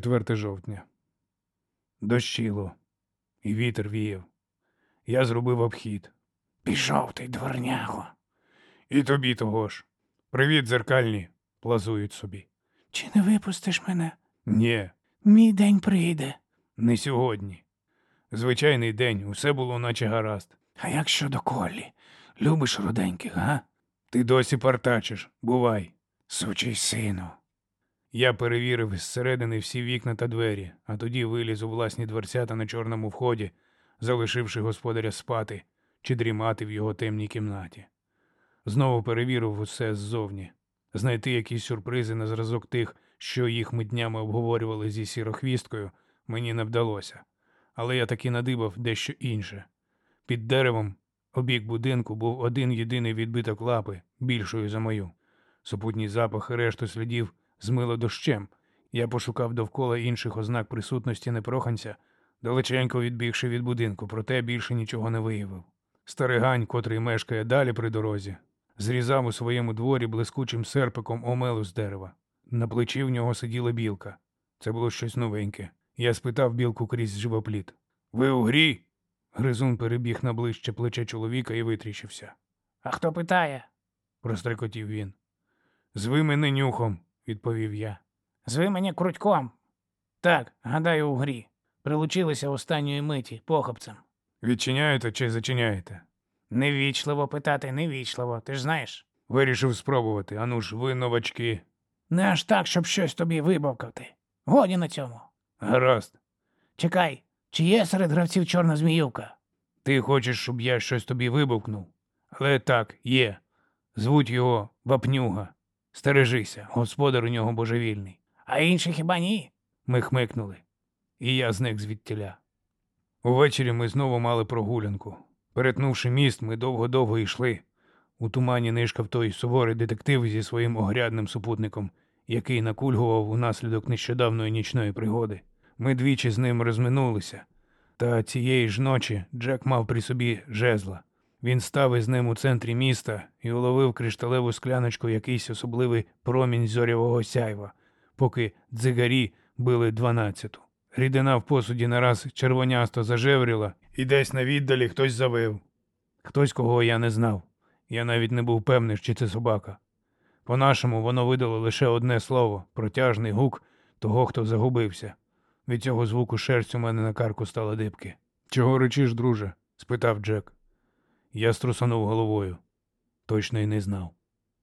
4 жовтня. Дощило, і вітер віяв. Я зробив обхід. Пішов ти, дворняго. І тобі того ж. Привіт, дзеркальні, плазують собі. Чи не випустиш мене? Ні, Мій день прийде. не сьогодні. Звичайний день, усе було наче гаразд. А як щодо Колі? Любиш руденьких, га? Ти досі партачиш, бувай. Сучий сину. Я перевірив зсередини всі вікна та двері, а тоді виліз у власні дверцята на чорному вході, залишивши господаря спати чи дрімати в його темній кімнаті. Знову перевірив усе ззовні, знайти якісь сюрпризи на зразок тих, що їх ми днями обговорювали зі сірохвісткою, мені не вдалося. Але я таки надибав дещо інше. Під деревом, обік будинку, був один єдиний відбиток лапи, більшою за мою. Супутній запах решту слідів змило дощем. Я пошукав довкола інших ознак присутності непроханця, далеченько відбігши від будинку, проте більше нічого не виявив. Старигань, котрий мешкає далі при дорозі, зрізав у своєму дворі блискучим серпиком омелу з дерева. На плечі в нього сиділа білка. Це було щось новеньке. Я спитав білку крізь живопліт. Ви у грі? Гризун перебіг на ближче плече чоловіка і витріщився. А хто питає? Прострекотів він. Зви мене нюхом, відповів я. Зви мене крутьком. Так, гадаю, у грі. Прилучилися останньої миті похопцем. Відчиняєте чи зачиняєте? Невічливо питати, невічливо, ти ж знаєш. Вирішив спробувати. Ану ж, ви новачки. Не аж так, щоб щось тобі вибавкати. Годі на цьому. Гаразд. Чекай, чи є серед гравців чорна зміюка? Ти хочеш, щоб я щось тобі вибухнув? Але так, є. Звуть його Вапнюга. Стережися, господар у нього божевільний. А інші хіба ні? Ми хмикнули. І я зник звідтіля. Увечері ми знову мали прогулянку. Перетнувши міст, ми довго-довго йшли. У тумані нишкав той суворий детектив зі своїм огрядним супутником, який накульгував унаслідок нещодавної нічної пригоди. Ми двічі з ним розминулися. Та цієї ж ночі Джек мав при собі жезла. Він став із ним у центрі міста і уловив кришталеву скляночку якийсь особливий промінь зорявого сяйва, поки дзигарі били дванадцяту. Рідина в посуді нараз червонясто зажевріла, і десь на віддалі хтось завив. Хтось, кого я не знав. Я навіть не був певний, чи це собака. По-нашому воно видало лише одне слово протяжний гук того, хто загубився. Від цього звуку шерсть у мене на карку стала дибки. Чого речиш, друже? спитав Джек. Я струсанув головою. Точно й не знав.